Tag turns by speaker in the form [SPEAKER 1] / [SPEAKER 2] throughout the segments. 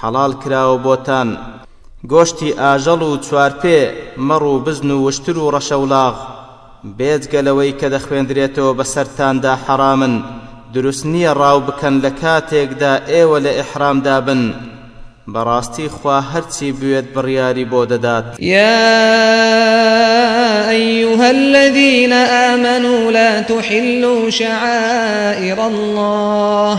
[SPEAKER 1] حەڵاڵ کراوە بۆتان گۆشتی ئاژەڵ و چوارپێ، مەڕ و بزن و وشتر و ڕەشەوڵاغ، بێجگە لەوەی کە دەخوێندرێتەوە بەسەرتاندا حەڕامن، دروست نییە ڕاو بکەن لە کاتێکدا ئێوە لە ئیحرامدا بن، بەڕاستی خوا هەرچی بوێت بڕیاری بۆ دەدات.
[SPEAKER 2] یا ایها الذین آمنوا لا تحلوا شعائر اللە،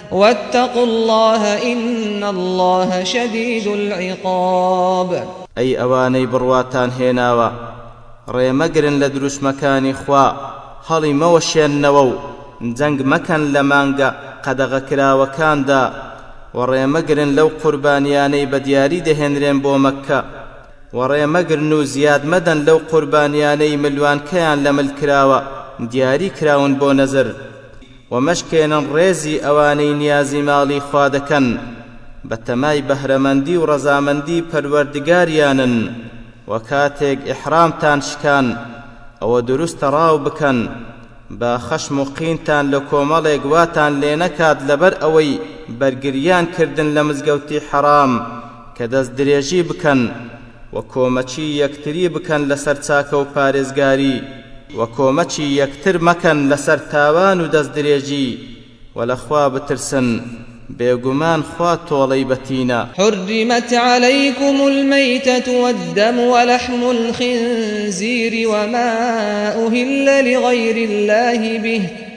[SPEAKER 2] واتقوا اللە ان اللە شدید العقاب.
[SPEAKER 1] ئەی ئەوانەی بڕواتان هێناوە، ڕێ مەگرن لە دروشمەکانی خوا، هەڵی مەوەشێننەوە و جەنگ مەکەن لە مانگە قەدەغەکراوەکاندا، وە ڕێ مەگرن لەو قوربانیانەی بە دیاری دەهێنرێن بۆ مەککە، وە ڕێ مەگرن و زیاد مەدەن لەو قوربانیانەی ملوانکەیان لە مل کراوە دیاری کراون بۆ نەزر، و مەشکێنن ڕێزی ئەوانەی نیازی ماڵی خوا دەکەن بە تەمای بەهرەمەندی و ڕەزامەندی پەروەردگاریانن، وە کاتێک ئیحرامتان شکان ئەوە دروستە ڕاو بکەن با خەشم و قینتان لە کۆمەڵێک واتان لێ نەکات لەبەر ئەوەی بەرگریان کردن لە مزگەوتی حەرام کە دەست درێژی بکەن، و کۆمەکی یەکتری بکەن لەسەر چاکە و پارێزگاری و کۆمەکی یەکتر مەکەن لەسەر تاوان و دەستدرێژی و لە خوا بترسن بێگومان خوا تۆڵەی بەتینە.
[SPEAKER 2] حرمت علیکم المیتة والدم ولحم الخنزیر وما اهل لغیر اللە به،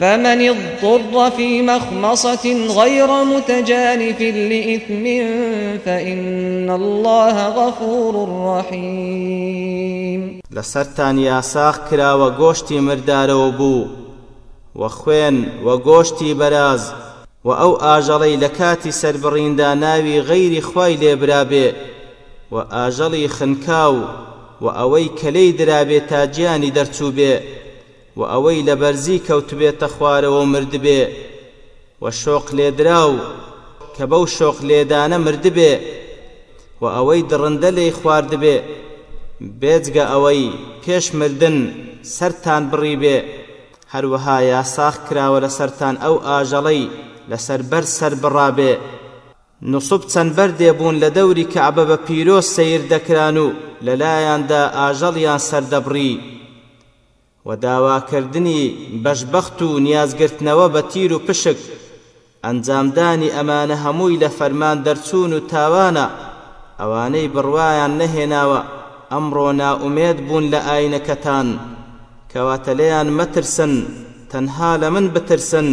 [SPEAKER 2] فمن اضطر فی مخمصة غیر متجانف لإثم فإن الله غفور رحیم.
[SPEAKER 1] لەسەرتان یاساغ کراوە گۆشتی مردارەو بوو و خوێن و گۆشتی بەراز و ئەو ئاژەڵەی لەکاتی سەربڕیندا ناوی غەیری خوای لێ برابێ و ئاژەڵی خنکاو و ئەوەی کەلێی درابێ تا گیانی دەرچووبێ، وە ئەوەی لە بەرزی کەوتبێتە خوارەوە و مردبێ و شۆق لێدراو کە بەو شۆق لێدانە مردبێ و ئەوەی دڕندە لێی خواردبێ بێجگە ئەوەی پێش مردن سەرتان بڕیبێ هەروەها یاساخ کراوە لەسەرتان ئەو ئاژەڵەی لەسەر بەرد سەر بڕابێ نوسب چەند بەردێ بوون لە دەوری کەعبە بە پیرۆز سەیر دەکران و لەلایاندا ئاژەڵیان سەردەبڕی و داواکردنی بەشبەخت و نیازگرتنەوە بە تیر و پشک، ئەنجامدانی ئەمانە هەمووی لە فەرمان دەرچوون و تاوانە، ئەوانەی بڕوایان نەهێناوە ئەمڕۆ نائومێد بوون لە ئاینەکەتان، کەواتە لێیان مەترسن تەنها لە من بترسن،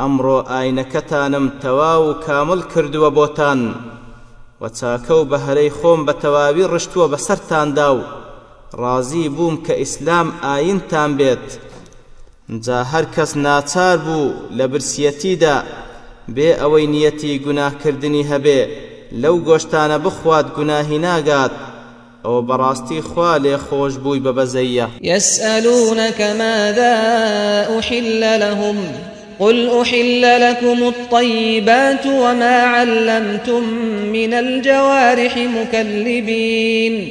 [SPEAKER 1] ئەمڕۆ ئاینەکەتانم تەواو و کامڵ کردووە بۆتان، و چاکە و بەهرەی خۆم بە تەواوی ڕشتووە بەسەرتاندا و، ڕازی بووم کە ئیسلام ئاینتان بێت جا هەر کەس ناچار بوو لە برسیەتیدا بێ ئەوەی نیەتی گوناه کردنی هەبێ لەو گۆشتانە بخوات گوناهی ناگات ئەوە بەڕاستی خوا لێخۆشبووی بە بەزەییە.
[SPEAKER 2] یسئەلونەک ماذا ئوحیل لهم قل ئوحیل لکم الطیبات وما علمتم من الجوارح
[SPEAKER 1] مکلبین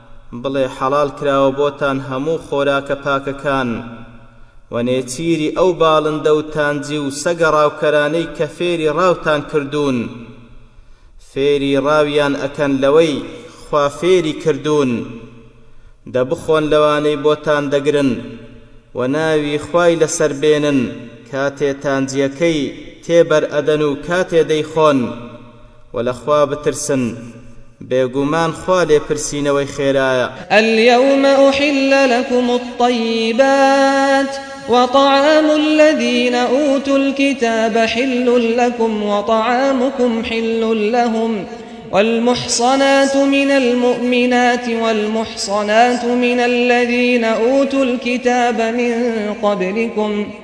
[SPEAKER 1] بڵێ حەڵال کراوە بۆتان هەموو خۆراکە پاکەکان و نێچیری ئەو باڵندە و تانجی و سەگە ڕاوکەرانەی کە فێری ڕاوتان کردوون فێری ڕاویان ئەکەن لەوەی خوا فێری کردوون دە بخۆن لەوانەی بۆتان دەگرن و ناوی خوای لەسەر بێنن کاتێ تانجیەکەی تێ بەر ئەدەن و کاتێ دەیخۆن و لەخوا بترسن بيغمان خوالي برسين ويخيرايا
[SPEAKER 2] اليوم أحل لكم الطيبات وطعام الذين أوتوا الكتاب حل لكم وطعامكم حل لهم والمحصنات من المؤمنات والمحصنات من الذين أوتوا الكتاب من قبلكم ۖ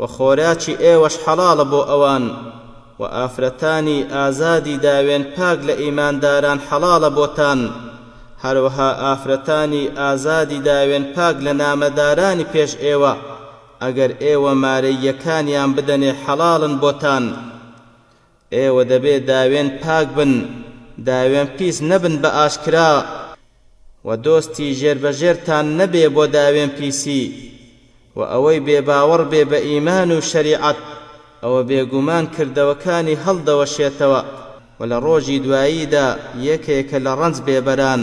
[SPEAKER 1] وە خۆراکی ئێوەش حەڵاڵە بۆ ئەوان، وە ئافرەتانی ئازادی داوێن پاک لە ئیمانداران حەڵاڵە بۆتان، هەروەها ئافرەتانی ئازادی داوێن پاک لە نامەدارانی پێش ئێوە، ئەگەر ئێوە مارەییەکانیان بدەنێ حەڵاڵن بۆتان. ئێوە دەبێ داوێن پاک بن، داوێن پیس نەبن بە ئاشکرا، وە دۆستی ژێربەژێرتان نەبێ بۆ داوێن پیسی، وە ئەوەی بێ باوەڕ بێ بە ئیمان و شەریعەت ئەوە بێگومان کردەوەکانی هەڵدەوەشێتەوە و لە ڕۆژی دواییدا یەکێکە لە ڕەنج بێبەران.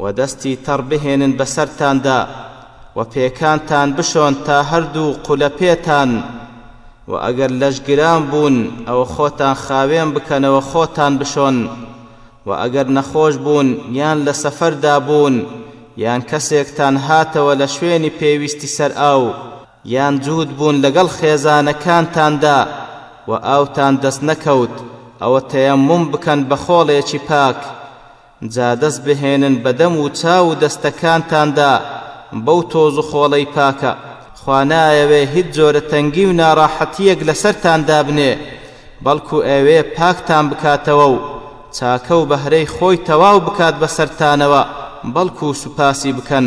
[SPEAKER 1] وە دەستی تەڕ بهێنن بەسەرتاندا وە پێکانتان بشۆن تا هەردوو قولە پێتان وە ئەگەر لەش گران بوون ئەوە خۆتان خاوێن بکەنەوە خۆتان بشۆن وە ئەگەر نەخۆش بوون یان لە سەفەردا بوون یان کەسێکتان هاتەوە لە شوێنی پێویستی سەر ئاو یان جووت بوون لەگەڵ خێزانەکانتاندا وە ئاوتان دەست نەکەوت ئەوە تەیەموم بکەن بە خۆڵێکی پاک جا دەست بهێنن بە دەم و چاو و دەستەکانتاندا بەو تۆز و خۆڵەی پاکە، خوا نایەوێ هیچ جۆرە تەنگی و ناڕاحەتییەک لەسەرتان دابنێ، بەڵکو ئەوێ پاکتان بکاتەوە و چاکە و بەهرەی خۆی تەواو بکات بەسەرتانەوە، بەڵکو سوپاسی بکەن.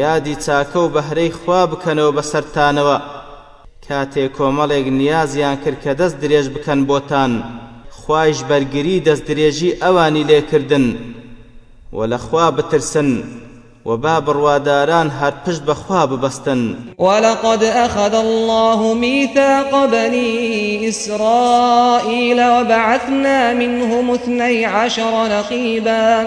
[SPEAKER 1] یادی چاکە و بەهرەی خوا بکەنەوە بەسەرتانەوە کاتێ کۆمەڵێک نیازیان کرد کە دەست درێژ بکەن بۆتان خوایش بەرگری دەست درێژی ئەوانی لێکردن وە لە خوا بترسن وە با بڕواداران هەر پشت بە خوا ببەستن.
[SPEAKER 2] ولقد اخذ الله میثاق بنی اسرائیل وبعثنا منهم اثنی عشر
[SPEAKER 1] نقیبا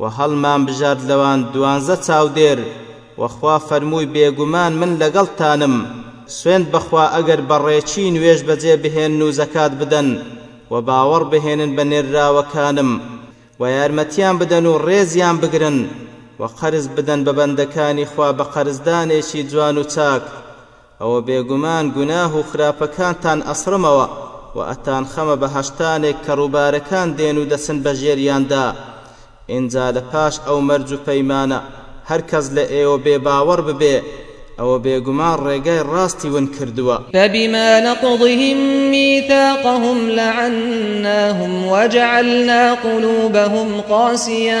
[SPEAKER 1] وە هەڵمان بژارد لەوان دوانزە چاودێر، وە خوا فەرمووی بێگومان من لەگەڵتانم، سوێند بەخوا ئەگەر بە ڕێچی نوێژ بەجێ بهێنن و زەکات بدەن و باوەڕ بهێنن بە نێرراوەکانم و یارمەتیان بدەن و ڕێزیان بگرن و قەرز بدەن بە بەندەکانی خوا بە قەرزدانێکی جوان و چاک ئەوە بێگومان گوناه و خراپەکانتان ئەسڕمەوە و ئەتانخەمە بەهەشتانێک کە ڕووبارەکان دێن و دەچن بەژێریاندا، ئینجا لە پاش ئەو مەرج و پەیمانە هەر کەس لە ئێوە بێ باوەڕ ببێ، ئەوە بێگومان ڕێگای ڕاستی ون کردووە.
[SPEAKER 2] فبما نقضهم میثاقهم لعناهم وجعلنا قلوبهم قاسیە.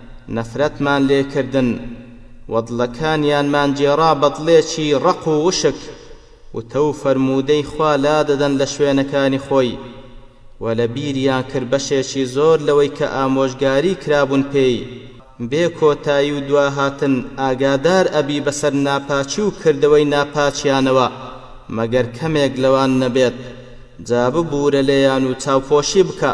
[SPEAKER 1] نەفرەتمان لێ کردن و دڵەکانیانمان گێڕا بە دڵێکی ڕەق و وشک، وتە و فەرموودەی خوا لادەدەن لە شوێنەکانی خۆی و لە بیریان کرد بەشێکی زۆر لەوەی کە ئامۆژگاری کرابوون پێی بێ کۆتایی و دوا هاتن ئاگادار ئەبی بەسەر ناپاکی و کردەوەی ناپاکیانەوە مەگەر کەمێک لەوان نەبێت جا ببوورە لێیان و چاوپۆشی بکە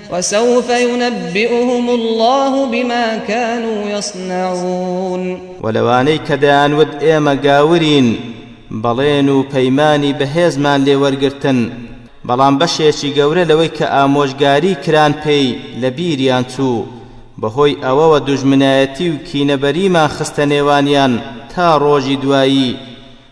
[SPEAKER 2] وسوف ینبیهم اللە بما کانوا یصنعون.
[SPEAKER 1] وە لەوانەی کە دەیانوت ئێمە گاورین بەڵێن و پەیمانی بەهێزمان لێ وەرگرتن بەڵام بەشێکی گەورە لەوەی کە ئامۆژگاری کران پێی لە بیریان چوو بەهۆی ئەوەوە دوژمنایەتی و کینەبەریمان خستە نێوانیان تا ڕۆژی دوایی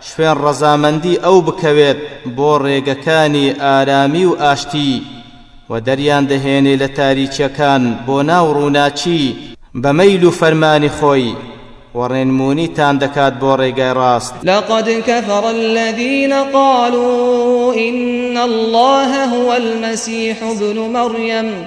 [SPEAKER 1] شوێن ڕەزامەندی ئەو بکەوێت بۆ ڕێگەکانی ئارامی و ئاشتی و دەریان دەهێنێ لە تاریکیەکان بۆ ناو ڕووناکی بە مەیل و فەرمانی خۆی و ڕێنمونی تان دەکات بۆ ڕێگای ڕاست.
[SPEAKER 2] لقد کفر الذین قالوا ان اللە هو المسیح ابن
[SPEAKER 1] مریم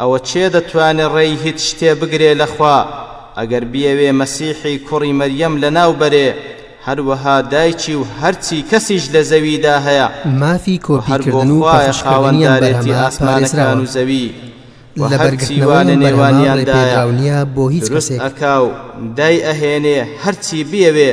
[SPEAKER 1] ئەوە کێ دەتوانێ ڕێی هیچ شتێ بگرێ لە خوا ئەگەر بیەوێ مەسیحی کوڕی مەریەم لەناو بەرێ هەروەها دایکی و هەرچی کەسیش لە زەویدا هەیە
[SPEAKER 3] مافی و کۆپی
[SPEAKER 1] هەر بۆ
[SPEAKER 3] کردن و
[SPEAKER 1] خوایە
[SPEAKER 3] پەخش
[SPEAKER 1] خاوەن کردنی ئەم دارێتی
[SPEAKER 3] بەرهەمە
[SPEAKER 1] ئاسمانەکان
[SPEAKER 3] پارێزراوە و
[SPEAKER 1] زەوی و
[SPEAKER 3] لەبەر
[SPEAKER 1] هەرچی وا گرتنەوەی لە ئەم
[SPEAKER 3] بەرهەمە ڕێ
[SPEAKER 1] نێوانیاندایە
[SPEAKER 3] پێدراو نیە بۆ هیچ
[SPEAKER 1] دروست
[SPEAKER 3] کەسێک.
[SPEAKER 1] ئەکا و دای ئەهێنێ هەرچی بیەوێ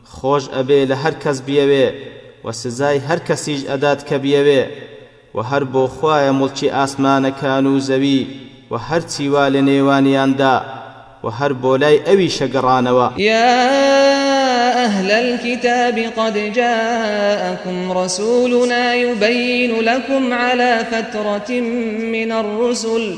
[SPEAKER 1] خۆش ئەبێ لە هەر کەس بیەوێ وە سزای هەر کەسیش ئەدات کە بیەوێ وە هەر بۆ خوایە موڵکی ئاسمانەکان و زەوی و هەرچی وا لە نێوانیاندا وە هەر بۆ لای ئەویشە گەڕانەوە.
[SPEAKER 2] یا اهل الکتاب قد جاءکم رسولنا یبین لکم علی فترة من الرسل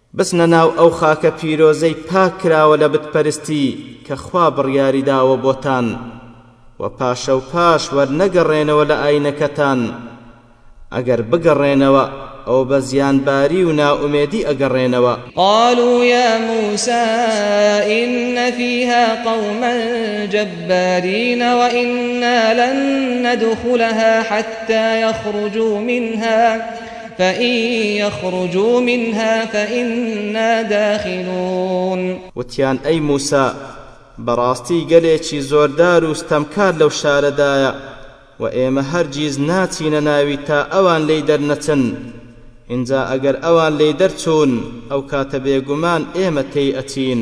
[SPEAKER 1] بچنە ناو ئەو خاکە پیرۆزەی پاک کراوە لە بت پەرستی کە خوا بڕیاری داوە بۆتان و پاشەو پاش وەرنەگەڕێنەوە لە ئاینەکەتان ئەگەر بگەڕێنەوە ئەوە بە زیان باری و نائومێدی ئەگەڕێنەوە.
[SPEAKER 2] قالوا یا موسی ان فیها قوما جبارین و انا لن ندخلها حتی یخرجوا منها فَإِنْ یَخْرُجُوا مِنْهَا فَإِنَّا دَاخِلُونَ.
[SPEAKER 1] وتیان، ئەی موسا، بەڕاستی گەلێکی زۆردار و ستەمکار لەو شارەدایە و ئێمە هەرگیز ناچینە ناوی تا ئەوان لێی دەرنەچن، ئینجا ئەگەر ئەوان لێی دەرچوون ئەوکاتە بێگومان ئێمە تێی ئەچین.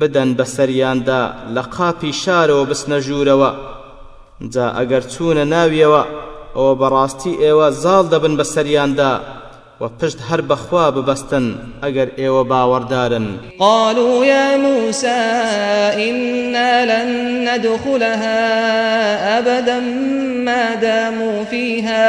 [SPEAKER 1] بدەن بەسەریاندا لە قاپی شارەوە بچنە ژوورەوە جا ئەگەر چوونە ناویەوە ئەوە بەڕاستی ئێوە زاڵ دەبن بەسەریاندا وە پشت هەر بە خوا ببەستن ئەگەر ئێوە باوەڕدارن.
[SPEAKER 2] قالوا یا موسی
[SPEAKER 1] ئینا لەن نەدخولەها ئەبەدا مادامو فیها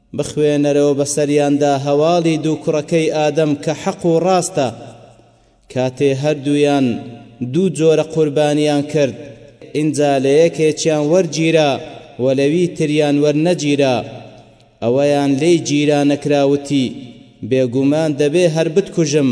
[SPEAKER 1] بخوێنەرەوە بەسەریاندا هەواڵی دوو کوڕەکەی ئادەم کە حەق و ڕاستە کاتێ هەردوویان دوو جۆرە قوربانیان کرد ئینجا لە یەکێکیان وەرگیرا و لەوی تریان وەرنەگیرا ئەوەیان لێی گیرا نەکرا وتی بێگومان دەبێ هەر بتکوژم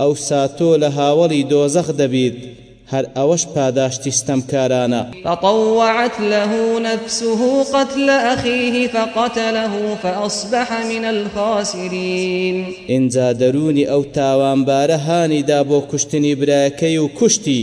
[SPEAKER 1] ئەوسا تۆ لە هاوەڵی دۆزەخ دەبیت، هەر ئەوەش پاداشتی ستەمکارانە.
[SPEAKER 2] فطوعت له نفسه قتل اخیه فقتله فاصبح من الخاسرین.
[SPEAKER 1] ئینجا دەروونی ئەو تاوانبارە هانی دا بۆ کوشتنی برایەکەی و کوشتی.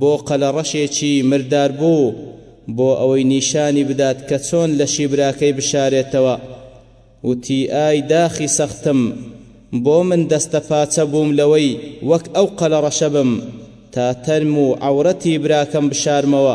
[SPEAKER 1] بۆ قەلەڕەشێکی مردار بوو بۆ ئەوەی نیشانی بدات کە چۆن لەشی براکەی بشارێتەوە وتی ئای داخی سەختم بۆ من دەستە پاچە بووم لەوەی وەک ئەو قەلەڕەشە بم تا تەرم و عەورەتی براکەم بشارمەوە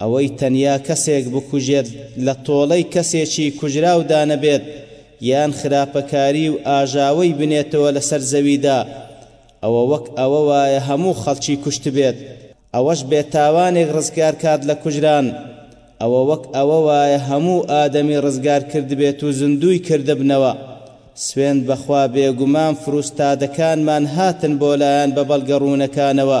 [SPEAKER 1] ئەوەی تەنیا کەسێک بکوژێت لە تۆڵەی کەسێکی کوژراودا نەبێت یان خراپەکاری و ئاژاوەی بنێتەوە لەسەر زەویدا ئەوە وەک ئەوە وایە هەموو خەڵکی کوشتبێت ئەوەش بێتاوانێک ڕزگارکات لە کوژران ئەوە وەک ئەوە وایە هەموو ئادەمی ڕزگارکردبێت و زندووی کردبنەوە سوێند بەخوا بێگومان فروستادەکانمان هاتن بۆ لایان بە
[SPEAKER 2] بەڵگە ڕوونەکانەوە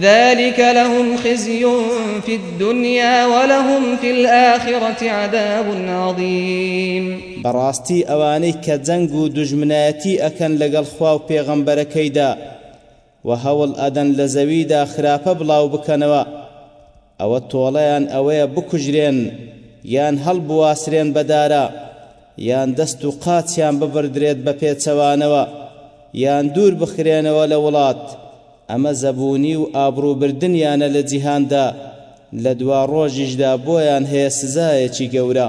[SPEAKER 2] ذلک لهم خزی فی الدنیا
[SPEAKER 1] ولهم فی الآخرة عذاب عظیم. بەڕاستی ئەوانەی کە جەنگ و
[SPEAKER 2] دوژمنایەتی ئەکەن لەگەڵ خوا و پێغەمبەرەکەیدا و هەوڵ ئەدەن لە زەویدا خراپە بڵاو بکەنەوە، ئەوە تۆڵەیان ئەوەیە بکوژرێن یان هەڵبواسرێن بە دارا، یان دەست و قاچیان ببڕدرێت بە پێچەوانەوە، یان دوور بخرێنەوە لە وڵات، ئەمە زەبوونی و ئابڕووبردنیانە لە جیهاندا، لە دواڕۆژیشدا بۆیان هەیە سزایەکی گەورە.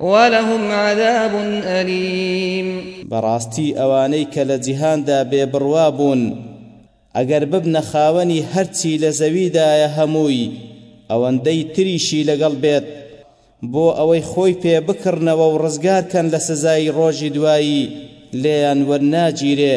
[SPEAKER 2] ولهم عذاب الیم. بەڕاستی ئەوانەی کە لە جیهاندا بێ بڕوا بوون ئەگەر ببنە خاوەنی هەرچی لە زەویدایە هەمووی ئەوەندەی تریشی لەگەڵ بێت بۆ ئەوەی خۆی پێ بکڕنەوە و ڕزگار کەن لە سزای ڕۆژی دوایی لێیان وەرناگیرێ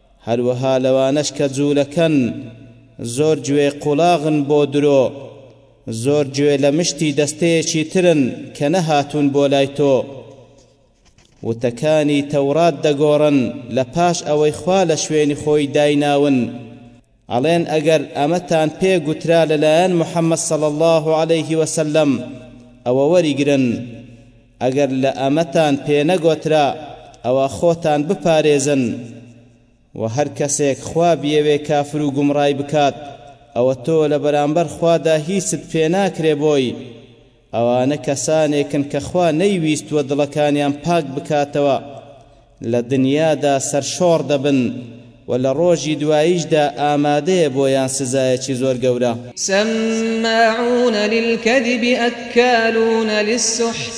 [SPEAKER 1] هەروەها لەوانەش کە جوولەکەن زۆر گوێ قوڵاغن بۆ درۆ، زۆر گوێ لە مشتی دەستەیەکی ترن کە نەهاتوون بۆ لای تۆ. وتەکانی تەورات دەگۆڕن لە پاش ئەوەی خوا لە شوێنی خۆی دایناون. ئەڵێن ئەگەر ئەمەتان پێ گوترا لە لایەن محمد صلی اللە علیه وسلم ئەوە وەریگرن ئەگەر لە ئەمەتان پێ نەگۆترا ئەوە خۆتان بپارێزن و هەر کەسێک خوا بیەوێ کافر و گومڕای بکات ئەوە تۆ لە بەرامبەر خوادا هیچت پێ ناکرێ بۆی ئەوانە کەسانێکن کە خوا نەیویستووە دڵەکانیان پاک بکاتەوە، لە دنیادا سەرشۆڕ دەبن و لە ڕۆژی دواییشدا ئامادەیە بۆیان سزایەکی زۆر گەورە.
[SPEAKER 2] سماعون للکذب اکالون للسحت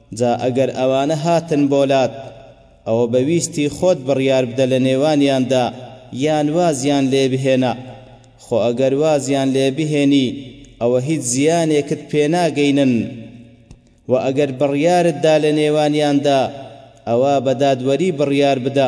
[SPEAKER 1] جا ئەگەر ئەوانە هاتن بۆ لات ئەوە بە ویستی خۆت بڕیار بدە لە نێوانیاندا یان وازیان لێ بهێنە خۆ ئەگەر وازیان لێ بهێنی ئەوە هیچ زیانێکت پێ ناگەینن وە ئەگەر بڕیارت دا لە نێوانیاندا ئەوا بە دادوەری بڕیار بدە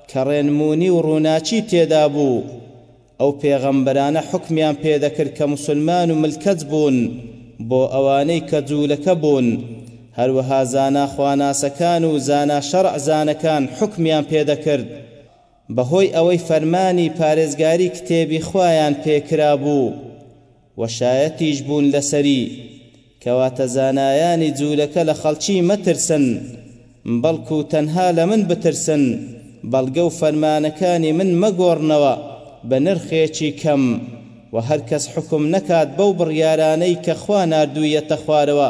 [SPEAKER 1] کە ڕێنموونی و ڕووناکی تێدا بوو، ئەو پێغەمبەرانە حوکمیان پێ دەکرد کە موسلمان و ملکەچ بوون بۆ ئەوانەی کە جوولەکە بوون، هەروەها زانا خواناسەکان و زانا شەرع زانەکان حوکمیان پێ دەکرد بەهۆی ئەوەی فەرمانی پارێزگاری کتێبی خوایان پێ کرابوو، و شایەتیش بوون لەسەری، کەواتە زانایانی جوولەکە لە خەڵکی مەترسن، بەڵکو تەنها لە من بترسن، بەڵگە و فەرمانەکانی من مەگۆڕنەوە بە نرخێکی کەم، و هەرکەس حوکم نەکات بەو بڕیارانەی کە خوا ناردوویەتە خوارەوە،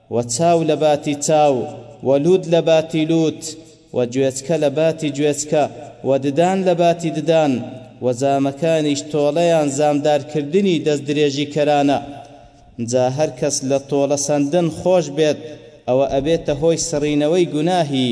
[SPEAKER 1] و چاو لە باتی چاو و لووت لە باتی لووت و گوێچکە لە باتی گوێچکە و ددان لە باتی ددان و زامەکانیش تۆڵەیان زامدارکردنی دەستدرێژیکەرانە جا هەر کەس لە تۆڵەسەندن خۆش بێت ئەوە ئەبێتە هۆی سڕینەوەی گوناهی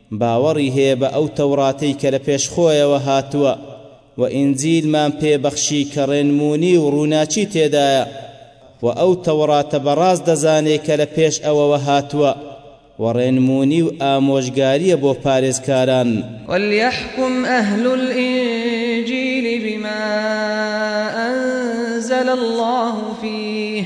[SPEAKER 1] باوەڕی هەیە بە ئەو تەوڕاتەی کە لە پێش خۆیەوە هاتووە و ئینجیلمان پێ بەخشی کە ڕێنموونی و ڕووناکی تێدایە و ئەو تەوڕاتە بە ڕاست دەزانێ کە لە پێش ئەوەوە هاتووە و ڕێنموونی و ئامۆژگارییە بۆ پارێزکاران.
[SPEAKER 2] وليحكم اهل الانجیل بما انزل الله
[SPEAKER 1] فیه،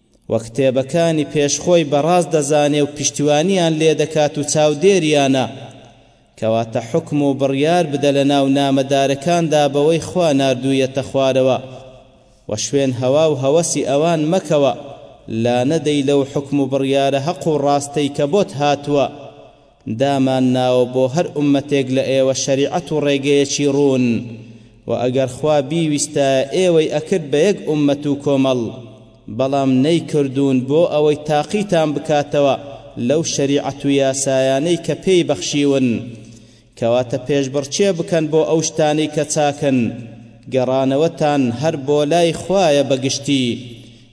[SPEAKER 1] و کتێبەکانی پێش خۆی بە ڕاست دەزانێ و پشتیوانیان لێ دەکات و چاودێریانە، کەواتە حوکم و بڕیار بدە لە ناو نامەدارەکاندا بەوەی خوا ناردوویەتە خوارەوە و شوێن هەوا و هەوەسی ئەوان مەکەوە، لانەدەی لەو حوکم و بڕیارە هەق و ڕاستەی کە بۆت هاتووە، دامان ناوە بۆ هەر ئوممەتێک لە ئێوە شەریعەت و ڕێگەیەکی ڕوون، وە ئەگەر خوا بیویستایە ئێوەی ئەکرد بە یەک ئوممەت و کۆمەڵ، بەڵام نەیکردوون بۆ ئەوەی تاقیتان بکاتەوە لەو شەریعەت و یاسایانەی کە پێی بەخشیون، کەواتە پێشبڕکێ بکەن بۆ ئەو شتانەی کە چاکن، گەڕانەوەتان هەر بۆ لای خوایە بە گشتی،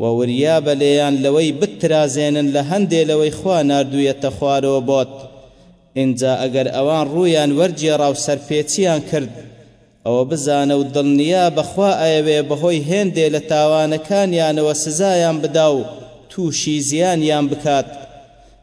[SPEAKER 1] وە وریابە لێیان لەوەی بتترازێنن لە هەندێ لەوەی خوا ناردوویەتە خوارەوە بۆت، ئینجا ئەگەر ئەوان ڕوویان وەرگێڕا و سەرپێچیان کرد، ئەوە بزانە و دڵنیابە خوا ئەیەوێ بەهۆی هێندێ لە تاوانەکانیانەوە سزایان بدا و تووشی زیانیان بکات،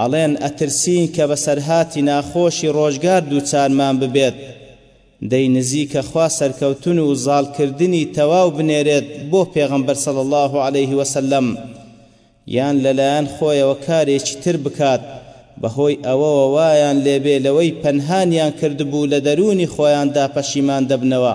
[SPEAKER 1] ئەڵێن ئەترسین کە بەسەرهاتی ناخۆشی ڕۆژگار دووچارمان ببێت، دەی نزیکە خوا سەرکەوتن و زاڵکردنی تەواو بنێرێت بۆ پێغەمبەر صلی اللە علیه وسلم یان لەلایەن خۆیەوە کارێکی تر بکات بەهۆی ئەوەوە وایان لێبێ لەوەی پەنهانیان کردبوو لەدەروونی خۆیاندا پەشیمان دەبنەوە.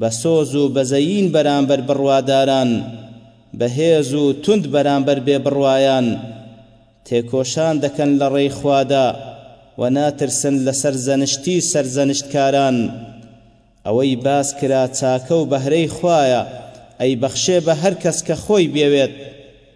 [SPEAKER 1] بە سۆز و بەزەیین بەرامبەر بڕواداران، بە هێز و توند بەرامبەر بێ بڕوایان، تێکۆشان دەکەن لە ڕێی خوادا و ناترسن لە سەرزەنشتی سەرزەنشتکاران. ئەوەی باس کرا چاکە و بەهرەی خوایە، ئەیبەخشێ بە هەر کەس کە خۆی
[SPEAKER 2] بیەوێت.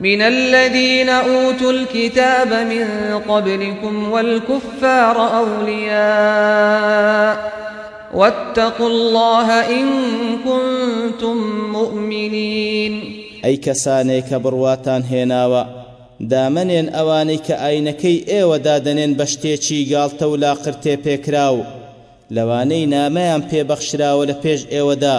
[SPEAKER 2] من الذین اوتوا الکتاب من قبلکم والکفار اولیاء واتقوا الله ان کنتم مؤمنین.
[SPEAKER 1] ئەی کەسانێ کە بڕواتان هێناوە دامەنێن ئەوانەی کە ئاینەکەی ئێوە دادەنێن بە شتێکی گاڵتە و لاقرتێ پێکراو لەوانەی نامەیان پێ بەخشراوە لە پێش ئێوەدا،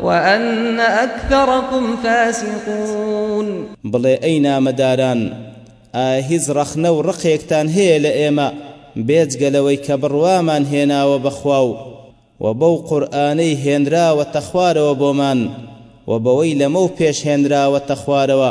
[SPEAKER 2] وان اکثرکم فاسقون.
[SPEAKER 1] بڵێ ئەی نامەداران ئایا هیچ ڕەخنە و ڕقێکتان هەیە لە ئێمە بێجگە لەوەی کە بڕوامان هێناوە بە خوا و و بەو قورئانەی هێنراوەتە خوارەوە بۆمان و بەوەی لەمەو پێش هێنراوەتە خوارەوە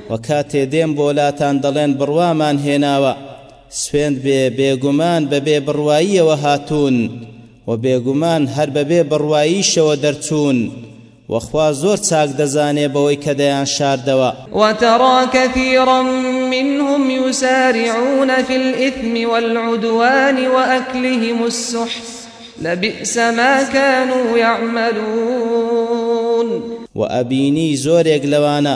[SPEAKER 2] وە کاتێ
[SPEAKER 1] دێن بۆ لاتان دەڵێن بڕوامان هێناوە، سوێند بێ بێگومان بەبێ بڕواییەوە هاتوون، وە بێگومان هەر بەبێ بڕواییشەوە دەرچوون، وە خوا زۆر چاک دەزانێ بەوەی کە دەیان شاردەوە.
[SPEAKER 2] وترا کثیرا منهم یسارعون فی الإثم والعدوان وأکلهم السحت لبیس ما
[SPEAKER 1] کانوا یعملون. وە ئەبینی زۆرێک لەوانە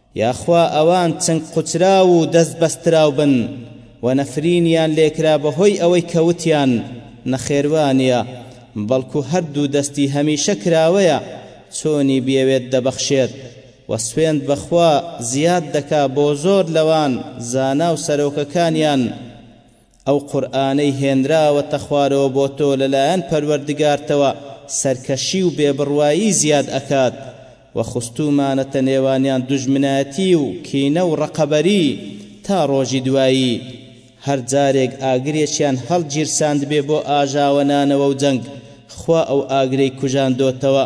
[SPEAKER 1] یاخوا ئەوان چنگ قوچراو و دەست بەستراو بن و نەفرینیان لێکرا بەهۆی ئەوەی کە وتیان نەخێر وانیە بەڵکو هەردوو دەستی هەمیشە کراوەیە چۆنی بیەوێت دەبەخشێت و سوێند بەخوا زیاد دەکا بۆ زۆر لەوان زانا و سەرۆکەکانیان ئەو قورئانەی هێنراوەتە خوارەوە بۆ تۆ لەلایەن پەروەردگارتەوە سەرکەشی و بێ بڕوایی زیاد ئەکات، وە خستومانەتە نێوانیان دوژمنایەتی و کینە و ڕقەبەری تا ڕۆژی دوایی، هەر جارێک ئاگرێکیان هەڵگیرساندبێ بۆ ئاژاوە نانەوە و جەنگ، خوا ئەو ئاگرەی کوژاندۆتەوە،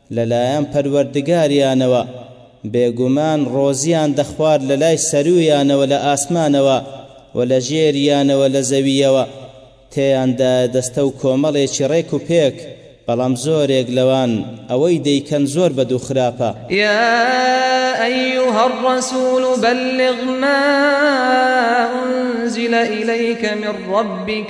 [SPEAKER 1] لەلایەن پەروەردگاریانەوە، بێگومان ڕۆزییان دەخوارد لەلای سەروویانەوە لە ئاسمانەوە و لە ژێریانەوە لە زەوییەوە، تێیاندایە دەستە و کۆمەڵێکی ڕێک و پێک، بەڵام زۆرێک لەوان ئەوەی دەیکەن زۆر بەد و خراپە.
[SPEAKER 2] یا ایها الرسول بلغ ما انزل الیک من
[SPEAKER 1] ربک،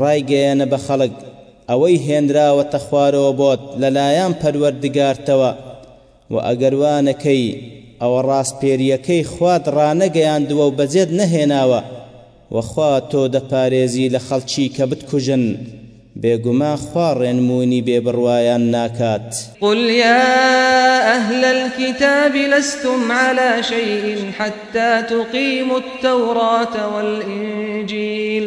[SPEAKER 1] ڕایگەیەنە بە خەڵک ئەوەی هێنراوەتە خوارەوە بۆت لەلایەن پەروەردگارتەوە، وە ئەگەر وا نەکەی ئەوە ڕاسپێرییەکەی خوات ڕانەگەیاندووە و بەجێت نەهێناوە، وە خوا تۆ دەپارێزی لە خەڵکی کە بتکوژن، بێگومان خوا ڕێنموونی بێ بڕوایان ناکات.
[SPEAKER 2] قل یا اهل الکتاب لستم علی شیء حتی تقیموا التوراة
[SPEAKER 1] والانجیل.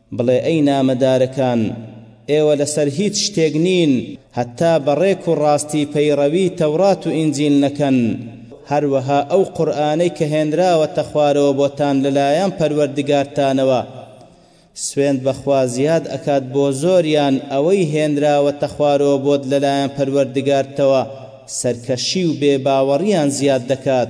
[SPEAKER 1] بڵێ ئەی نامەدارەکان ئێوە لەسەر هیچ شتێک نین هەتا بە ڕێک و ڕاستی پەیڕەوی تەورات و ئینجیل نەکەن، هەروەها ئەو قورئانەی کە هێنراوەتە خوارەوە بۆتان لەلایەن پەروەردگارتانەوە، سوێند بەخوا زیاد ئەکات بۆ زۆریان ئەوەی هێنراوەتە خوارەوە بۆت لەلایەن پەروەردگارتەوە سەرکەشی و بێ باوەڕیان زیاد دەکات،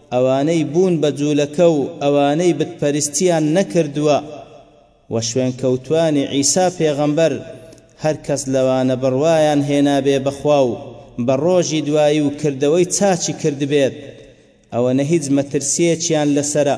[SPEAKER 1] ئەوانەی بوون بە جوولەکە و ئەوانەی بتپەرستیان نەکردووە و شوێنکەوتووانی عیسا پێغەمبەر، هەر کەس لەوانە بڕوایان هێنابێ بە خوا و بە ڕۆژی دوایی و کردەوەی چاکی کردبێت، ئەوەنە هیچ
[SPEAKER 2] مەترسییەکیان لەسەرە،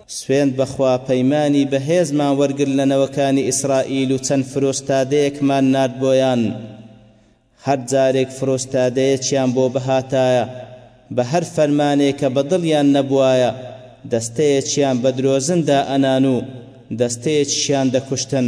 [SPEAKER 1] سوێند بەخوا پەیمانی بەهێزمان وەرگرت لە نەوەکانی ئیسرائیل و چەند فرۆستادەیەکمان نارد بۆیان هەر جارێک فرۆستادەیەکیان بۆ بهاتایە بە هەر فەرمانێ کە بە دڵیان نەبوایە دەستەیەکیان بە درۆزن دائەنان و دەستەیەکیشیان دەکوشتن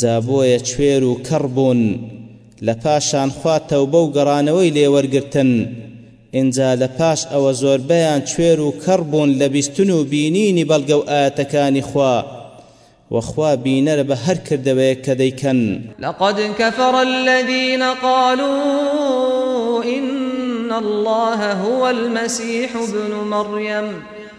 [SPEAKER 1] جا بۆیە کوێر و کەڕ بوون لە پاشان خوا تەوبە و گەڕانەوەی لێ وەرگرتن ئینجا لە پاش ئەوە زۆربەیان کوێر و کەڕ بوون لە بیستن و بینینی بەڵگە و ئایەتەکانی خوا وە خوا بینەرە بە هەر کردەوەیەک کە دەیکەن.
[SPEAKER 2] لقد کفر الذین قالوا ان الله هو المسیح ابن
[SPEAKER 1] مریم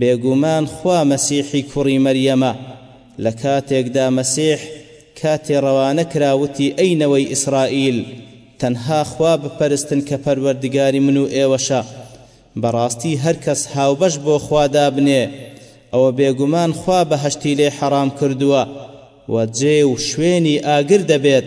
[SPEAKER 1] بێگومان خوا مەسیحی کوڕی مەریەمە، لە کاتێکدا مەسیح کاتێ ڕەوانە کرا وتی ئەی نەوەی ئیسرائیل تەنها خوا بپەرستن کە پەروەردگاری من و ئێوەشە، بەڕاستی هەر کەس هاوبەش بۆ خوا دابنێ ئەوە بێگومان خوا بەهەشتی لێ حەڕام کردووە و جێ و شوێنی ئاگر دەبێت.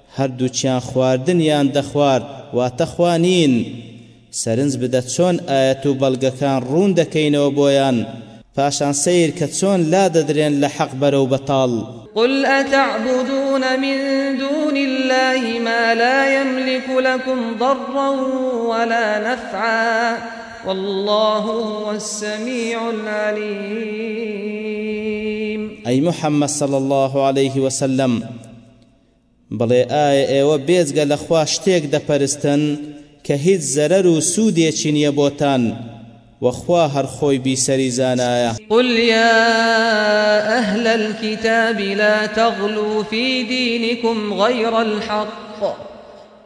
[SPEAKER 1] هەردووکیان خواردن یان دەخوارد واتە خوا نین سەرنج بدە چۆن ئایەت و بەڵگەکان ڕوون دەکەینەوە بۆیان پاشان سەیر کە چۆن لادەدرێن لە حەق بەرەو بەتاڵ.
[SPEAKER 2] قل اتعبدون من دون اللە ما لا یملک لکم ضرا ولا نفعا واللە هو السمیع العلیم.
[SPEAKER 1] ئەی محمد صلی اللە علیه وسلم، بڵێ ئایا ئێوە بێجگە لە خوا شتێک دەپەرستن کە هیچ زەرەر و سوودێکی نیە بۆتان و خوا هەر خۆی بیسەری زانایە؟
[SPEAKER 2] قل یا اهل الکتاب لا تغلوا فی دینکم غیر الحق.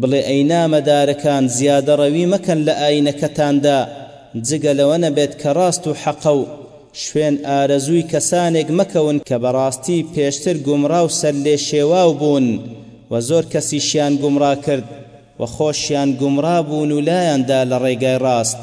[SPEAKER 1] بڵێ ئەی نامەدارەکان زیادەڕەوی مەکەن لە ئاینەکەتاندا جگە لەوە نەبێت کە ڕاست و حەقە و شوێن ئارەزووی کەسانێک مەکەون کە بەڕاستی پێشتر گومڕا و سەرلێشێواو بوون و زۆر کەسیشیان گومڕا کرد و خۆشیان گومڕا بوون و لایاندا لە ڕێگای ڕاست.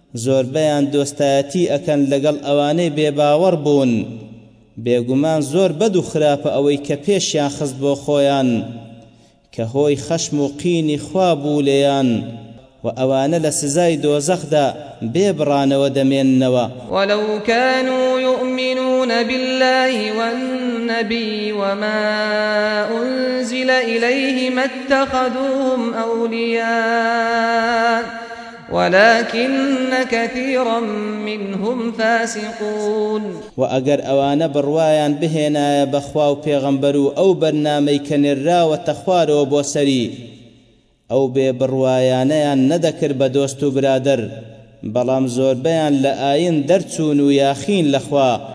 [SPEAKER 1] زۆربەیان دۆستایەتی ئەکەن لەگەڵ ئەوانەی بێ باوەڕ بوون، بێگومان زۆر بەد و خراپە ئەوەی کە پێشیان خست بۆ خۆیان کە هۆی خەشم و قینی خوا بوو لێیان و ئەوانە لە سزای دۆزەخدا بێ بڕانەوە دەمێننەوە.
[SPEAKER 2] ولو کانوا یومنون باللە والنبی وما انزل الیه ماتخذوهم اولیاء ولکن کثیرا منهم فاسقون
[SPEAKER 1] وە ئەگەر ئەوانە بڕوایان بهێنایە بە خوا و پێغەمبەر و ئەو بەرنامەی کە نێرراوەتە خوارەوە بۆ
[SPEAKER 2] سەری، ئەو بێ بڕوایانەیان نەدەکرد بە دۆست و برادەر، بەڵام زۆربەیان لە ئاین دەرچوون و یاخین لە خوا.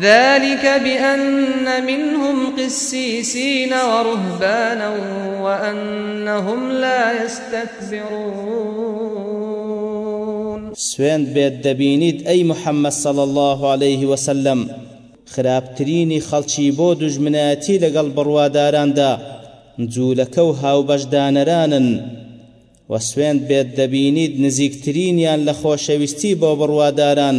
[SPEAKER 2] ذلک بأن منهم قسیسین ورهبانا وانهم لا یستکبرون.
[SPEAKER 1] سوێند بێت دەبینیت ئەی محمد صلی اللە علیه وسلم خراپترینی خەڵکی بۆ دوژمنایەتی لەگەڵ بڕواداراندا جولەکە و هاوبەشدانەرانن وە سوێند بێت دەبینیت نزیکترینیان لە خۆشەویستی بۆ بڕواداران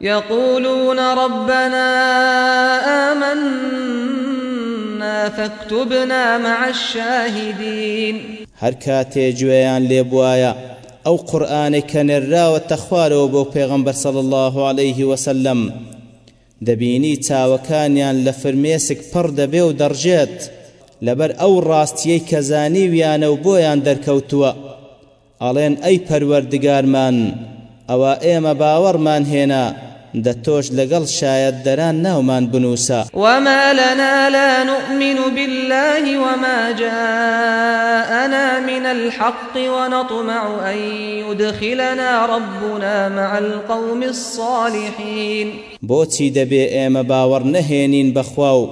[SPEAKER 2] یقولون ربنا آمنا فاکتبنا مع الشاهدین.
[SPEAKER 1] هەر کاتێ گوێیان لێ بوایە ئەو قورئانەی کە نێرراوەتە خوارەوە بۆ پێغەمبەر صلی اللە علیە وسلم دەبینی چاوەکانیان لە فرمێسک پڕ دەبێ و دەڕژێت لەبەر ئەو ڕاستیەی کە زانیویانە و بۆیان دەرکەوتووە ئەڵێن ئەی پەروەردگارمان ئەوە ئێمە باوەڕمان هێنا دە تۆش لەگەڵ شایەتدەران ناومان بنووسە.
[SPEAKER 2] وما لنا لا نؤمن بالله وما جاءنا من الحق ونطمع ان يدخلنا ربنا مع القوم الصالحين.
[SPEAKER 1] بۆچی دەبێ ئێمە باوەڕ نەهێنین بەخوا و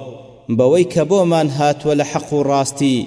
[SPEAKER 1] بەوەی کە بۆمان هاتووە لە حەق و ڕاستی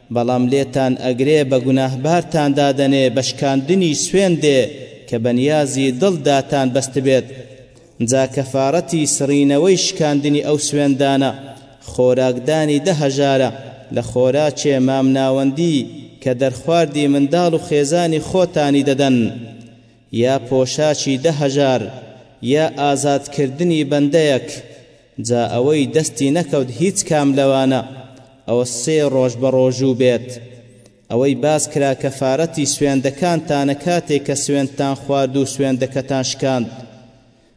[SPEAKER 1] بەڵام لێتان ئەگرێ بە گوناهبارتان دادەنێ بە شکاندنی سوێندێ کە بە نیازی دڵ داتان بەستبێت جا کەفارەتی سڕینەوەی شکاندنی ئەو سوێندانە خۆراکدانی دە هەژارە لە خۆراکێ مامناوەندی کە دەرخواردی منداڵ و خێزانی خۆتانی دەدەن یا پۆشاچی دە هەژار یا ئازاد کردنی بەندەیەک جا ئەوەی دەستی نەکەوت هیچ کام لەوانە ئەوە سێ ڕۆژ بە ڕۆژوو بێت ئەوەی باس کرا کەفارەتی سوێندەکانتانە کاتێک کە سوێندتان خوارد و سوێندەکەتان شکاند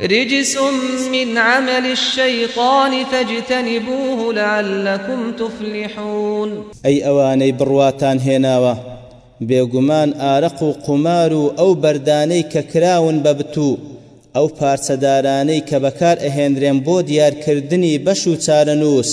[SPEAKER 2] رجس من عمل الشیطان فاجتنبوه لعلکم تفلحون.
[SPEAKER 1] ئەی ئەوانەی بڕواتان هێناوە، بێگومان ئارەق و قومار و ئەو بەردانەی کە کراون بە بت و ئەو پارچەدارانەی کە بەکار ئەهێنرێن بۆ دیارکردنی بەش و چارەنووس،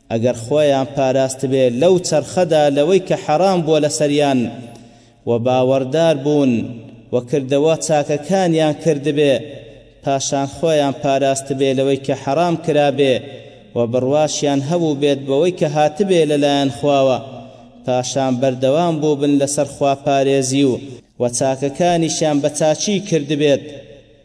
[SPEAKER 1] ئەگەر خۆیان پاراستبێ لەو چەرخەدا لەوەی کە حەرام بووە لەسەریان و باوەڕدار بوون و کردەوە چاکەکانیان کردبێ، پاشان خۆیان پاراستبێ لەوەی کە حەرام کرابێ و بڕواشیان هەبووبێت بەوەی کە هاتبێ لەلایەن خواوە، پاشان بەردەوام بووبن لەسەر خواپارێزی و چاکەکانیشیان بە چاکی کردبێت،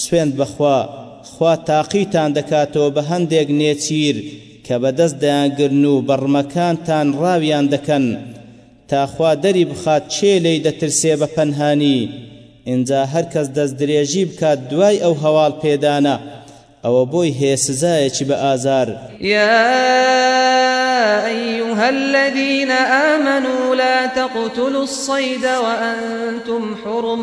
[SPEAKER 1] سوێند بەخوا خوا تاقیتان دەکاتەوە بە هەندێک نێچیر کە بەدەست دەیانگرن و بەڕمەکانتان ڕاویان دەکەن تا خوا دەری بخات کێ لێی دەترسێ بە پەنهانی ئینجا هەر کەس دەست درێژی بکات دوای ئەو هەواڵ پێدانە ئەوە بۆی هەیە سزایەکی بە ئازار
[SPEAKER 2] یا ایها الذین آمنوا لا تقتلوا الصید وانتم حرم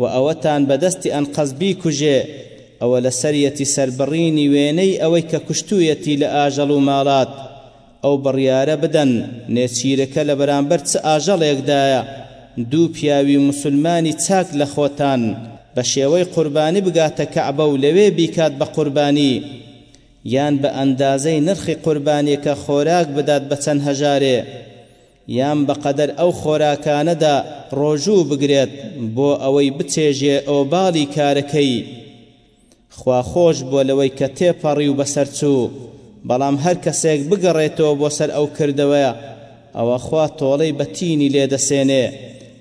[SPEAKER 1] و ئەوەتان بەدەستی ئەنقەست بیکوژێ، ئەوە لەسەریەتی سەربڕینی وێنەی ئەوەی کە کوشتوویەتی لە ئاژەڵ و ماڵات، ئەو بڕیارە بدەن نێچیرەکە لە بەرامبەر چ ئاژەڵێکدایە، دوو پیاوی موسولمانی چاک لە خۆتان، بە شێوەی قوربانی بگاتە کەعبە و لەوێ بیکات بە قوربانی، یان بە ئەندازەی نرخی قوربانیەکە خۆراک بدات بە چەند هەژارێ، یان بەقەدەر ئەو خۆراکانەدا ڕۆژوو بگرێت بۆ ئەوەی بچێژێ ئۆباڵی کارەکەی. خوا خۆش بووە لەوەی کە تێپەڕی و بەسەرچوو، بەڵام هەر کەسێک بگەڕێتەوە بۆ سەر ئەو کردەوەیە ئەوە خوا تۆڵەی بە تینی لێ دەسێنێ،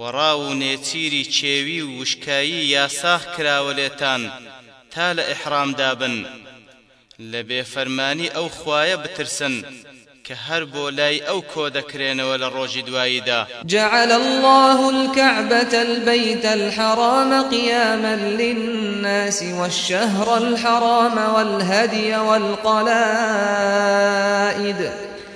[SPEAKER 1] وەڕاو و نێچیری کێوی و وشکایی یا ساخ کراوە لێتان تا لە ئیحرام دا بن، لە بێ فەرمانی ئەو خوایە بترسن کە هەر بۆ لای ئەو کۆ دەکرێنەوە لە ڕۆژی دوایی دا.
[SPEAKER 2] جعل اللە الکعبە البیت الحرام قیاما للناس والشهر الحرام والهدی والقلائد.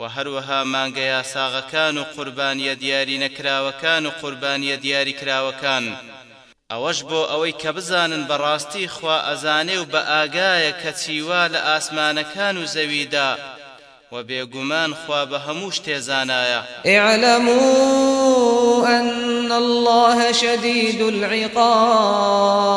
[SPEAKER 1] و هەروەها مانگە یاساغەکان و قوربانییە دیاری نەکراوەکان و قوربانییە دیاریکراوەکان، ئەوەش بۆ ئەوەی کە بزانن بە ڕاستی خوا ئەزانێ و بە ئاگایە کە چی وا لە ئاسمانەکان و زەویدا، وە بێگومان
[SPEAKER 2] خوا بە هەموو شتێ زانایە. اعلموا ان اللە شدید العقاب.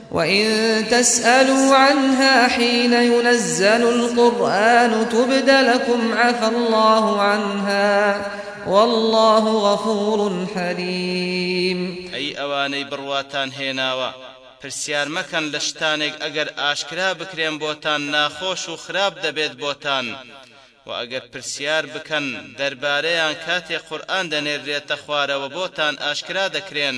[SPEAKER 2] وان تسالوا عنها حین ینزل القرآن تبد لکم عفی الله عنها والله غفور حلیم
[SPEAKER 1] ئەی ئەوانەی بڕواتان هێناوە پرسیار مەکەن لە شتانێک ئەگەر ئاشکرا بکرێن بۆتان ناخۆش و خراپ دەبێت بۆتان وە ئەگەر پرسیار بکەن دەربارەیان کاتێ قورئان دەنێررێتە خوارەوە بۆتان ئاشکرا دەکرێن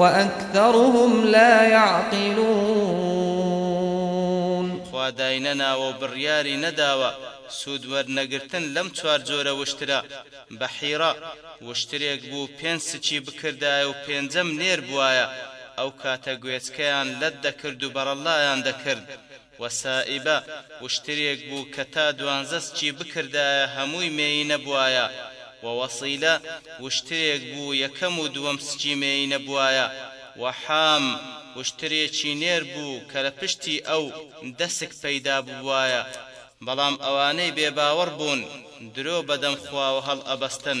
[SPEAKER 2] وَأَکْثَرُهُمْ لَا یَعْقِلُونَ.
[SPEAKER 1] خوا داینەناوە و بڕیاری نەداوە، سوود وەرنەگرتن لەم چوار جۆرە وشترە، بەحیرە، وشترێک بوو پێنج سکی بکردایە و پێنجەم نێر بوایە، ئەو کاتە گوێچکەیان لەت دەکرد و بەڕەڵایان دەکرد، و سائیبە و شترێک بوو کە تا دوانزە سکی بکردایە هەمووی مێینە بوایە، و وەسیلە و شترێک بوو یەکەم و دووەم سکی مێینە بوایە، و حام و شترێکی نێر بوو کە لە پشتی ئەو دە سک پەیدا ببوایە، بەڵام ئەوانەی بێ باوەڕ بوون درۆ بەدەم خواوە
[SPEAKER 2] هەڵئەبەستن.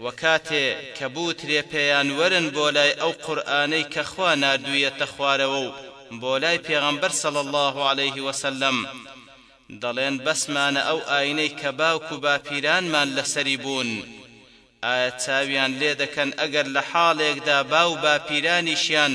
[SPEAKER 2] وە
[SPEAKER 1] کاتێ کە بوترێ پێیان وەرن بۆ لای ئەو قورئانەی کە خوا ناردوویەتە خوارەوە و بۆ لای پێغەمبەر صلی اللە علیه وسلم دەڵێن بەسمانە ئەو ئاینەی کە باوک و باپیرانمان لەسەری بوون ئایا چاویان لێ دەکەن ئەگەر لە حاڵێکدا باو باپیرانیشیان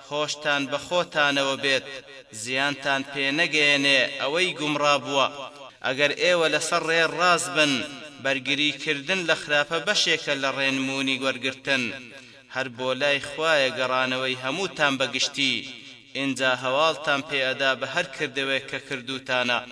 [SPEAKER 1] خۆشتان بە خۆتانەوە بێت زیانتان پێ نەگەیەنێ ئەوەی گومڕا بووە ئەگەر ئێوە لەسەر ڕێ ڕاست بن بەرگری کردن لە خراپە بەشێکە لە ڕێنموونی وەرگرتن هەر بۆ لای خوایە گەڕانەوەی هەمووتان بە گشتی ئینجا هەواڵتان پێ ئەدا بە هەر کردەوەیەک کە
[SPEAKER 2] کردووتانە.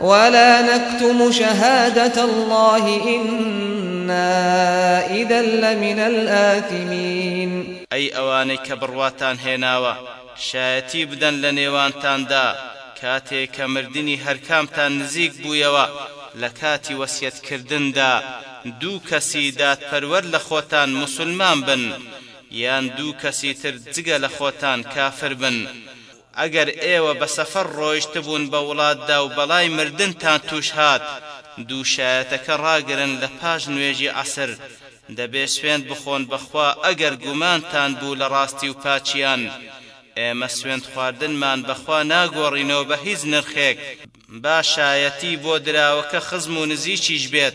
[SPEAKER 2] ولا نکتم شهادة اللە انا اذا لمن الآثمین.
[SPEAKER 1] ئەی ئەوانەی کە بڕواتان هێناوە شایەتی بدەن لە نێوانتاندا کاتێ کە مردنی هەرکامتان نزیک بوویەوە لە کاتی وەسیەت کردندا دوو کەسی دادپەروەر لە خۆتان موسولمان بن یان دوو کەسی تر جگە لە خۆتان کافر بن ئەگەر ئێوە بە سەفەر ڕۆیشتبوون بە وڵاتدا و بەڵای مردنتان تووش هات، دوو شایەتەکە ڕاگرن لە پاش نوێژی عەسر، دەبێ سوێند بخۆن بە خوا ئەگەر گومانتان بوو لە ڕاستی و پاکییان، ئێمە سوێند خواردنمان بە خوا ناگۆڕینەوە بە هیچ نرخێک، با شایەتی بۆ دراوەکە خزم و نزیکیش بێت.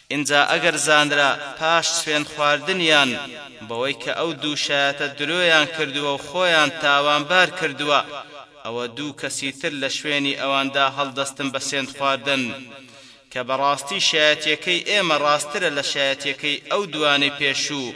[SPEAKER 1] ئینجا ئەگەر زانرا پاش سوێن خواردنیان بەوەی کە ئەو دوو شایەتە درۆیان کردووە و خۆیان تاوانبار کردووە ئەوە دوو کەسی تر لە شوێنی ئەواندا هەڵدەستن بە سێند خواردن کە بەڕاستی شایەتیەکەی ئێمە ڕاسترە لە شایەتیەکەی ئەو دووانەی پێشوو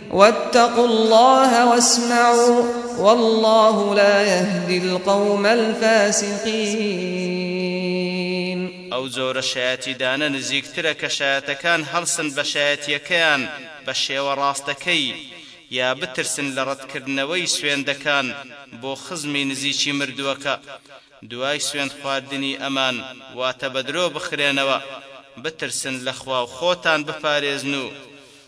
[SPEAKER 2] واتقوا اللە واسمعوا واللە لا یهدی القوم الفاسقین.
[SPEAKER 1] ئەو جۆرە شایەتیدانە نزیکترە کە شایەتەکان هەڵسن بە شایەتییەکەیان بە شێوە ڕاستەکەی، یا بترسن لە ڕەتکردنەوەی سوێندەکان بۆ خزمی نزیکی مردووەکە، دوای سوێند خواردنی ئەمان واتە بەدرۆ بخرێنەوە، بترسن لە خوا و خۆتان بپارێزن و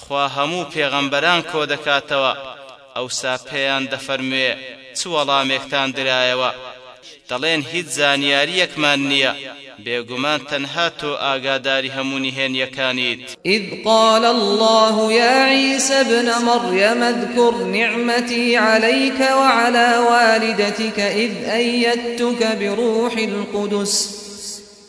[SPEAKER 1] خوا هەموو پێغەمبەران کۆدەکاتەوە ئەوسا پێیان دەفەرموێ چ وەڵامێکتان درایەوە دەڵێن هیچ زانیاریەکمان نیە بێگومان تەنها تۆ ئاگاداری هەموو نهێنیەکانیت.
[SPEAKER 2] اذ قال اللە یا عیسی ابن مەڕیەم اذکر نعمتی علیک وعلی والدتک اذ ایدتک بروح القدس،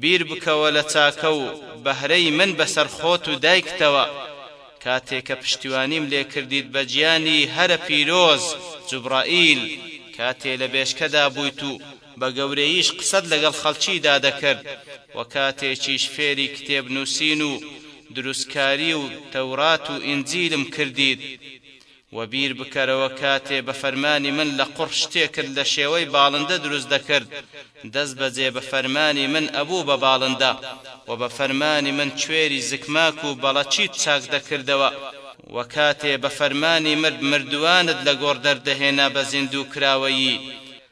[SPEAKER 1] بیر بکەوە لە چاکە و بەهرەی من بەسەر خۆت و دایکتەوە کاتێ کە پشتیوانیم لێ کردیت بە گیانی هەرە پیرۆز جوبڕائیل کاتێ لە بێشکەدا بوویت و بە گەورەییش قسەت لەگەڵ خەڵکیدا دەکرد و کاتێکیش فێری کتێب نووسین و دروستکاری و تەورات و ئینجیلم کردیت وە بیر بکەرەوە کاتێ بە فەرمانی من لە قوڕ شتێکت لە شێوەی باڵندە دروست دەکرد دەست بەجێ بە فەرمانی من ئەبوو بە باڵندە وە بە فەرمانی من کوێری زکماک و بەڵەچیت چاک دەکردەوە وە کاتێ بە فەرمانی مرد مردووانت لە گۆڕ دەردەهێنا بە زیندوو کراوەیی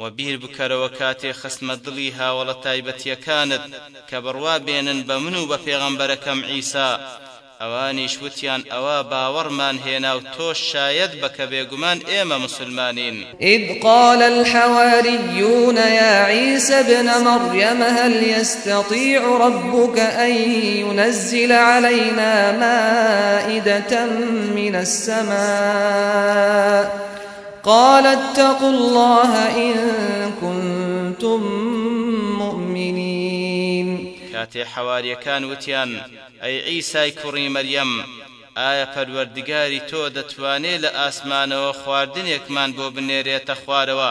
[SPEAKER 1] وە بیر بکەرەوە کاتێ خستمە دڵی هاوەڵە تایبەتیەکانت کە بڕوا بێنن بە من و بە پێغەمبەرەکەم عیسا ئەوانیش وتیان ئەوە باوەڕمان هێنا و تۆش شایەت بە کە بێگومان ئێمە موسلمانین.
[SPEAKER 2] اذ قال الحواریون یا عیسی ابن مریم هل یستطیع ربک ان ینزل علینا مائدة من السماء قال اتقوا اللە ان کنتم مۆمنین.
[SPEAKER 1] کاتێ حەواریەکان وتیان، ئەی عیسای کوڕی مەریەم ئایا پەروەردگاری تۆ دەتوانێ لە ئاسمانەوە خواردنێکمان بۆ بنێرێتە خوارەوە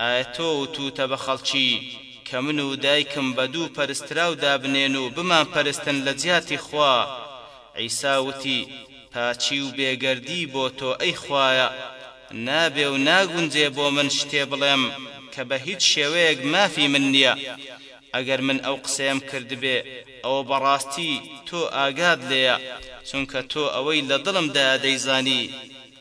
[SPEAKER 1] ئایا تۆ وتووتە بە خەڵکی کە من و دایکم بە دوو پەرستراو دابنێن و بمانپەرستن لە جیاتی خوا؟ عیسا وتی، پاچی و بێگەردی بۆ تۆ ئەی خوایە! نابێ و ناگونجێ بۆ من شتێ بڵێم کە بە هیچ شێوەیەک مافی من نییە. ئەگەر من ئەو قسەیەم کردبێ، ئەوە بە ڕاستی تۆ ئاگات لێیە، چونکە تۆ ئەوەی لە دڵمدایە دەیزانی.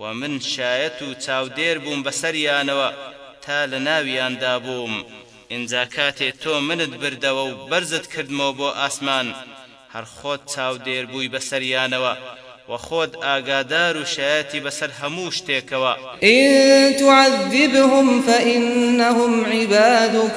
[SPEAKER 1] و من شایەت و چاودێر بووم بەسەریانەوە تا لە ناویاندا بووم، ئینجا کاتێ تۆ منت بردەوە و بەرزت کردمەوە بۆ ئاسمان، هەر خۆت چاودێر بووی بەسەریانەوە، و خۆت ئاگادار و شایەتی بەسەر هەموو شتێکەوە.
[SPEAKER 2] ان تعذبهم
[SPEAKER 1] فانهم عبادک.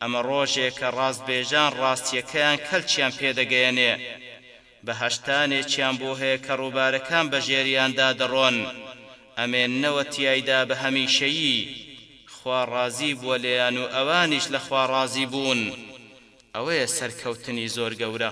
[SPEAKER 1] ئەمە ڕۆژێکە ڕاستبێژان ڕاستییەکەیان کەلکیان پێ دەگەیەنێ. بەهەشتانێکیان بۆ هەیە کە ڕووبارەکان بە ژێریاندا دەڕۆن، ئەمێننەوە تیایدا بە هەمیشەیی. خوا ڕازی بووە لێیان و ئەوانیش لە خوا ڕازی بوون. ئەوەیە سەرکەوتنی زۆر گەورە.